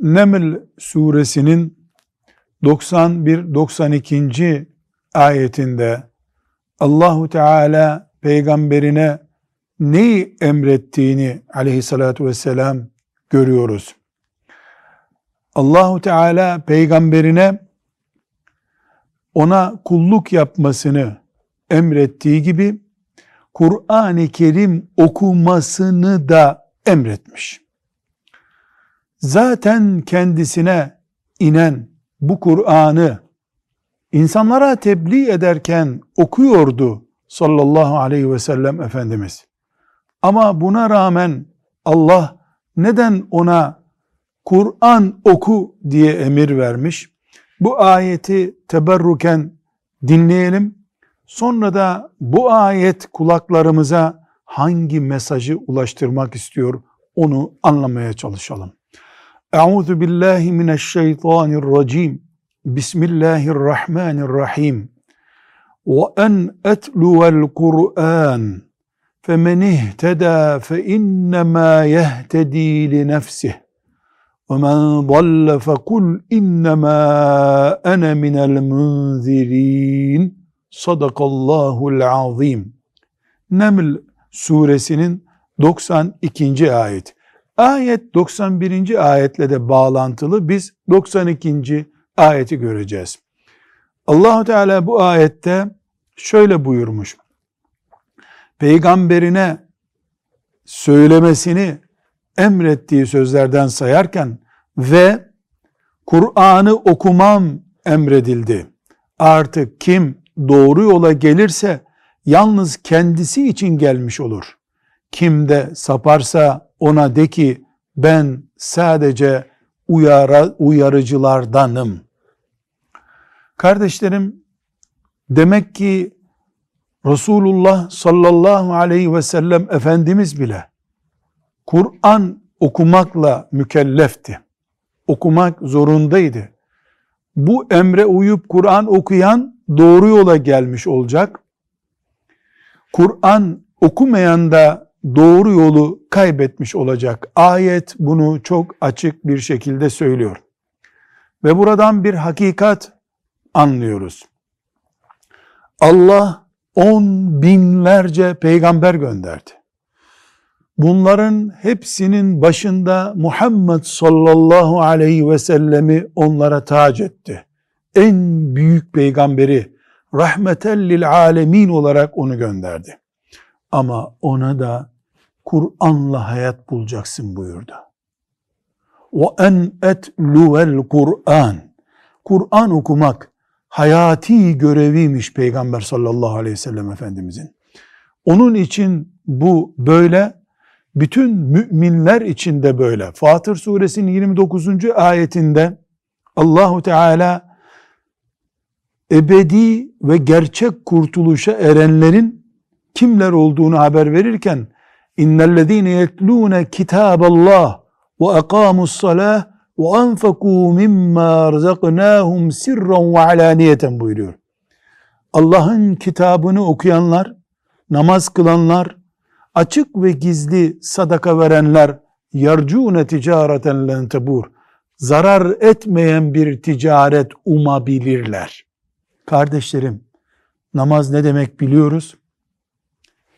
Neml suresinin 91-92. ayetinde Allahu Teala peygamberine neyi emrettiğini aleyhissalatu vesselam görüyoruz. Allahu Teala peygamberine ona kulluk yapmasını emrettiği gibi Kur'an-ı Kerim okumasını da emretmiş. Zaten kendisine inen bu Kur'an'ı insanlara tebliğ ederken okuyordu sallallahu aleyhi ve sellem Efendimiz. Ama buna rağmen Allah neden ona Kur'an oku diye emir vermiş? Bu ayeti teberruken dinleyelim. Sonra da bu ayet kulaklarımıza hangi mesajı ulaştırmak istiyor onu anlamaya çalışalım. Euzu billahi mineşşeytanirracim. Bismillahirrahmanirrahim. Ve en etluvel Kur'an femen ihteda fe innema yehtedi li nefsih. Ve men dalle fe kul innema ene minel munzirin. Sadakallahul azim. Neml suresinin 92. ayeti. Ayet 91. ayetle de bağlantılı. Biz 92. ayeti göreceğiz. Allahu Teala bu ayette şöyle buyurmuş. Peygamberine söylemesini emrettiği sözlerden sayarken ve Kur'an'ı okumam emredildi. Artık kim doğru yola gelirse yalnız kendisi için gelmiş olur. Kim de saparsa ona de ki ben sadece uyara, uyarıcılardanım. Kardeşlerim demek ki Resulullah sallallahu aleyhi ve sellem Efendimiz bile Kur'an okumakla mükellefti. Okumak zorundaydı. Bu emre uyup Kur'an okuyan doğru yola gelmiş olacak. Kur'an okumayan da doğru yolu kaybetmiş olacak. Ayet bunu çok açık bir şekilde söylüyor. Ve buradan bir hakikat anlıyoruz. Allah on binlerce peygamber gönderdi. Bunların hepsinin başında Muhammed sallallahu aleyhi ve sellemi onlara tac etti. En büyük peygamberi rahmetellil alemin olarak onu gönderdi. Ama ona da Kur'an'la hayat bulacaksın buyurdu. En etluvel Kur'an. Kur'an okumak hayati göreviymiş Peygamber sallallahu aleyhi ve sellem Efendimizin. Onun için bu böyle bütün müminler için de böyle. Fatır suresinin 29. ayetinde Allahu Teala ebedi ve gerçek kurtuluşa erenlerin kimler olduğunu haber verirken yetlûne kitaballah ve aqamus salah ve anfakû mimma rızaknâhum sirran ve alaniyeten buyuruyor. Allah'ın kitabını okuyanlar, namaz kılanlar, açık ve gizli sadaka verenler yarcune ticareten len tebur zarar etmeyen bir ticaret umabilirler. Kardeşlerim, namaz ne demek biliyoruz?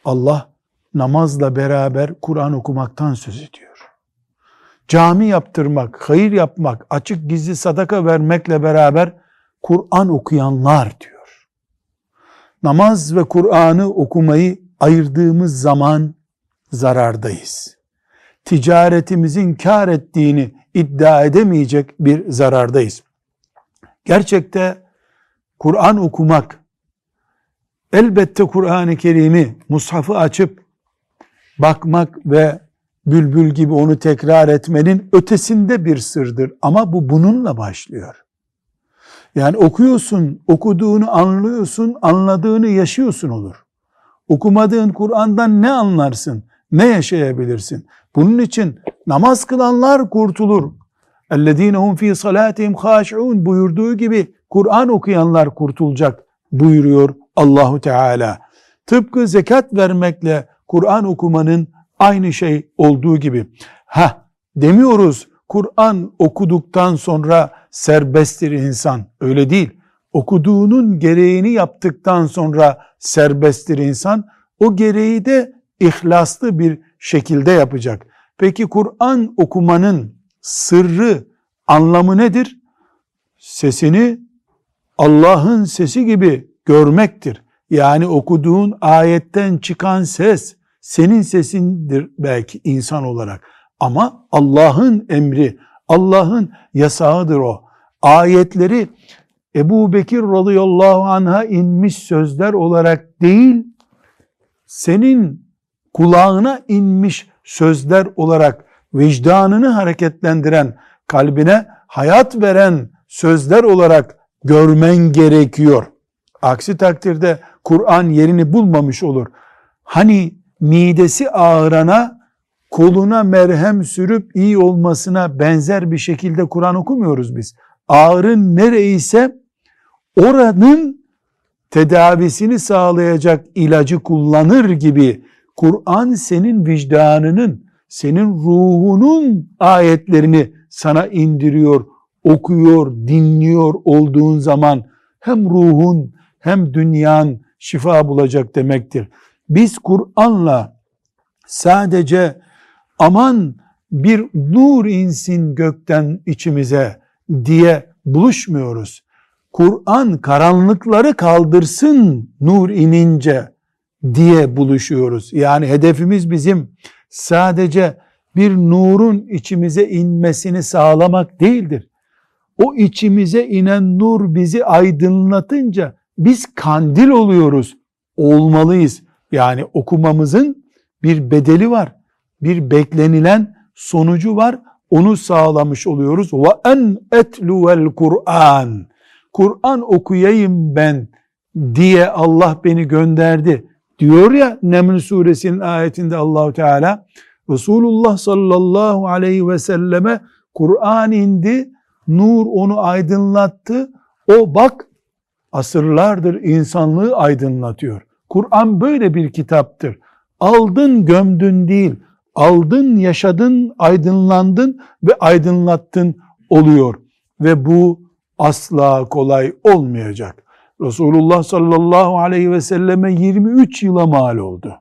Allah namazla beraber Kur'an okumaktan söz ediyor. Cami yaptırmak, hayır yapmak, açık gizli sadaka vermekle beraber Kur'an okuyanlar diyor. Namaz ve Kur'an'ı okumayı ayırdığımız zaman zarardayız. Ticaretimizin kar ettiğini iddia edemeyecek bir zarardayız. Gerçekte Kur'an okumak, elbette Kur'an-ı Kerim'i, mushafı açıp bakmak ve bülbül gibi onu tekrar etmenin ötesinde bir sırdır. Ama bu bununla başlıyor. Yani okuyorsun, okuduğunu anlıyorsun, anladığını yaşıyorsun olur. Okumadığın Kur'an'dan ne anlarsın, ne yaşayabilirsin? Bunun için namaz kılanlar kurtulur. اَلَّذ۪ينَ هُمْ ف۪ي صَلَاتِهِمْ خَاشِعُونَ buyurduğu gibi Kur'an okuyanlar kurtulacak buyuruyor Allahu Teala. Tıpkı zekat vermekle Kur'an okumanın aynı şey olduğu gibi. Ha demiyoruz Kur'an okuduktan sonra serbesttir insan. Öyle değil. Okuduğunun gereğini yaptıktan sonra serbesttir insan. O gereği de ihlaslı bir şekilde yapacak. Peki Kur'an okumanın sırrı, anlamı nedir? Sesini Allah'ın sesi gibi görmektir. Yani okuduğun ayetten çıkan ses senin sesindir belki insan olarak. Ama Allah'ın emri, Allah'ın yasağıdır o. Ayetleri Ebu Bekir radıyallahu anh'a inmiş sözler olarak değil, senin kulağına inmiş sözler olarak vicdanını hareketlendiren, kalbine hayat veren sözler olarak görmen gerekiyor. Aksi takdirde Kur'an yerini bulmamış olur. Hani midesi ağırana koluna merhem sürüp iyi olmasına benzer bir şekilde Kur'an okumuyoruz biz. Ağrın nereyse oranın tedavisini sağlayacak ilacı kullanır gibi Kur'an senin vicdanının, senin ruhunun ayetlerini sana indiriyor, okuyor, dinliyor olduğun zaman hem ruhun hem dünyan şifa bulacak demektir. Biz Kur'an'la sadece aman bir nur insin gökten içimize diye buluşmuyoruz. Kur'an karanlıkları kaldırsın nur inince diye buluşuyoruz. Yani hedefimiz bizim sadece bir nurun içimize inmesini sağlamak değildir. O içimize inen nur bizi aydınlatınca biz kandil oluyoruz. Olmalıyız. Yani okumamızın bir bedeli var. Bir beklenilen sonucu var. Onu sağlamış oluyoruz. Ve en etluvel Kur'an. Kur'an okuyayım ben diye Allah beni gönderdi. Diyor ya Neml suresinin ayetinde Allahu Teala Resulullah sallallahu aleyhi ve selleme Kur'an indi. Nur onu aydınlattı. O bak asırlardır insanlığı aydınlatıyor. Kur'an böyle bir kitaptır. Aldın gömdün değil, aldın yaşadın, aydınlandın ve aydınlattın oluyor. Ve bu asla kolay olmayacak. Resulullah sallallahu aleyhi ve selleme 23 yıla mal oldu.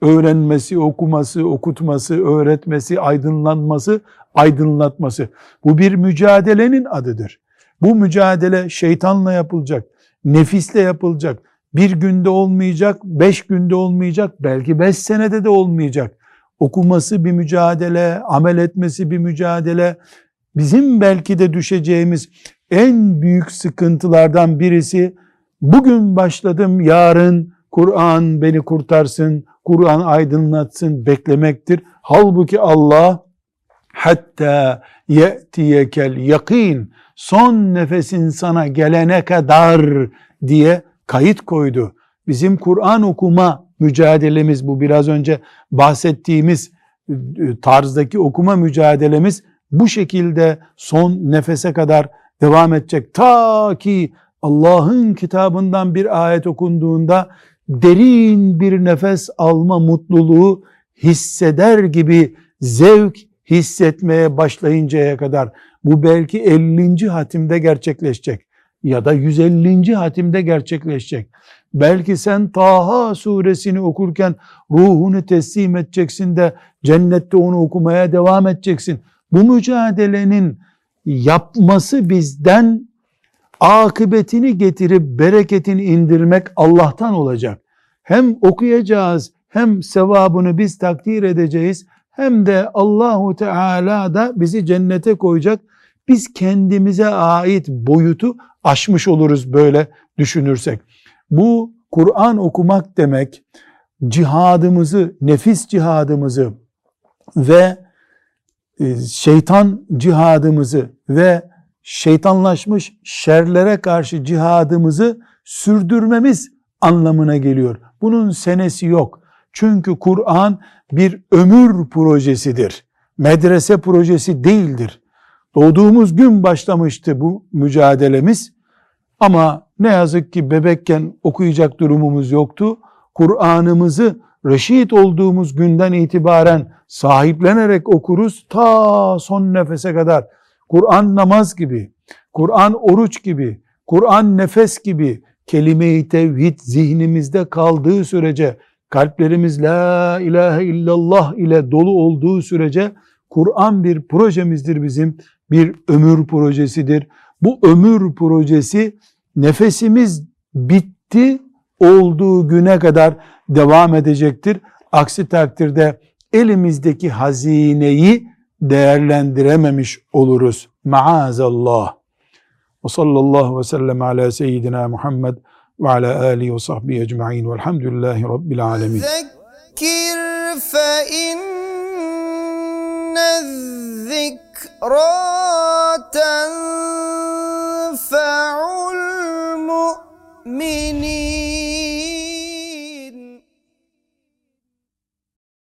Öğrenmesi, okuması, okutması, öğretmesi, aydınlanması, aydınlatması. Bu bir mücadelenin adıdır. Bu mücadele şeytanla yapılacak, nefisle yapılacak. Bir günde olmayacak, beş günde olmayacak, belki beş senede de olmayacak. Okuması bir mücadele, amel etmesi bir mücadele. Bizim belki de düşeceğimiz en büyük sıkıntılardan birisi bugün başladım yarın Kur'an beni kurtarsın, Kur'an aydınlatsın beklemektir. Halbuki Allah hatta ye'tiyekel yakin son nefesin sana gelene kadar diye kayıt koydu. Bizim Kur'an okuma mücadelemiz bu biraz önce bahsettiğimiz e, tarzdaki okuma mücadelemiz bu şekilde son nefese kadar devam edecek. Ta ki Allah'ın kitabından bir ayet okunduğunda derin bir nefes alma mutluluğu hisseder gibi zevk hissetmeye başlayıncaya kadar bu belki 50. hatimde gerçekleşecek ya da 150. hatimde gerçekleşecek. Belki sen Taha suresini okurken ruhunu teslim edeceksin de cennette onu okumaya devam edeceksin. Bu mücadelenin yapması bizden akıbetini getirip bereketini indirmek Allah'tan olacak. Hem okuyacağız hem sevabını biz takdir edeceğiz hem de Allahu Teala da bizi cennete koyacak. Biz kendimize ait boyutu aşmış oluruz böyle düşünürsek. Bu Kur'an okumak demek cihadımızı, nefis cihadımızı ve e, şeytan cihadımızı ve şeytanlaşmış şerlere karşı cihadımızı sürdürmemiz anlamına geliyor. Bunun senesi yok. Çünkü Kur'an bir ömür projesidir. Medrese projesi değildir. Doğduğumuz gün başlamıştı bu mücadelemiz. Ama ne yazık ki bebekken okuyacak durumumuz yoktu. Kur'an'ımızı reşit olduğumuz günden itibaren sahiplenerek okuruz ta son nefese kadar. Kur'an namaz gibi, Kur'an oruç gibi, Kur'an nefes gibi kelime-i tevhid zihnimizde kaldığı sürece, kalplerimiz la ilahe illallah ile dolu olduğu sürece Kur'an bir projemizdir bizim, bir ömür projesidir. Bu ömür projesi nefesimiz bitti olduğu güne kadar devam edecektir. Aksi takdirde elimizdeki hazineyi değerlendirememiş oluruz. Maazallah. Ve sallallahu ve sellem ala seyyidina Muhammed ve ala alihi ve sahbihi ecma'in velhamdülillahi rabbil alemin. Zekir fe inne zikra تنفع المؤمنين.